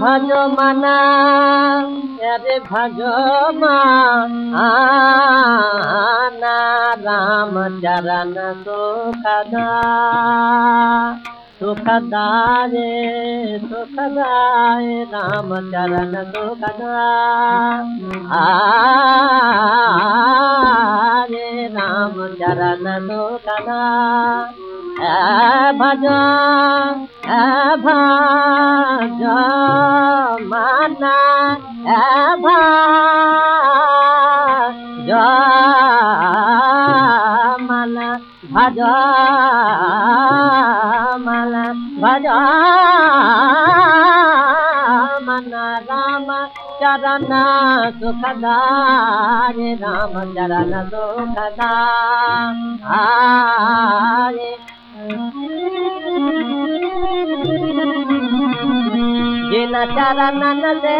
ভজ মানা রে ভজ মানা রাম চরণ সুখদা। सुखदाए सुखदाए राम चरण सुखदा। आ राम चरण सुखदा भजा भज मना भज मना भज कमल भा मन राम चरण दुखदारे राम जरन दुखदार रे दिन चरण ले।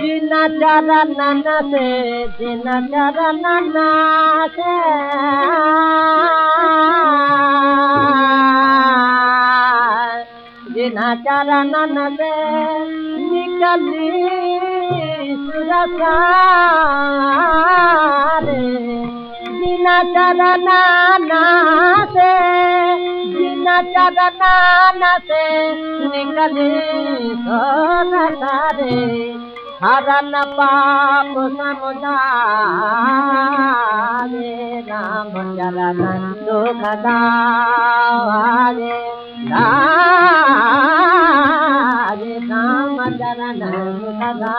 दिनरण से दिन जरण जिन चरणन से निकली सुरसारे जिन चरणन से जिन चरणन से निकली सोनसारे हरन पाप समुदारे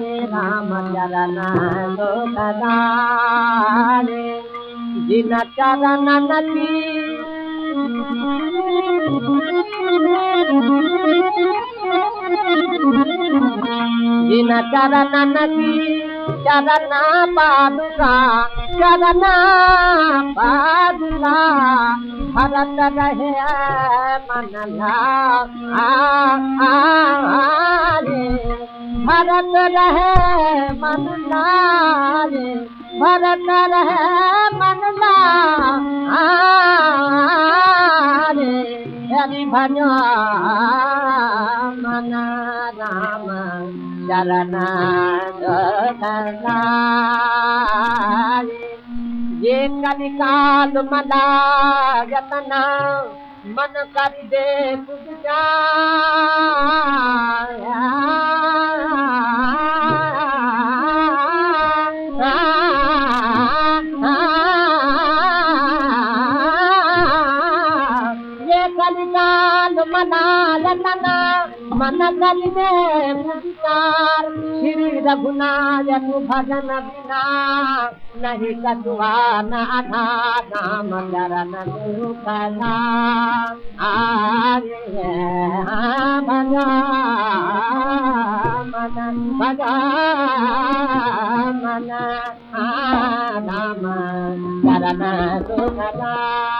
रे राम जिन जिन चरण नदी चरण पादुका चरण भरत रहे मन रे। रहे मन रे रहे मन रे। हरि भज मन राम ये कलिकाल मना यतना मन कर दे पूजा ये कलिकाल मना यतना मन कर दे पुकार श्री रघुनायक भजन बिना नहीं कटुआ न आधा नाम चरण दुखदा आरे भजा मन भजा मन नाम चरण दुखदा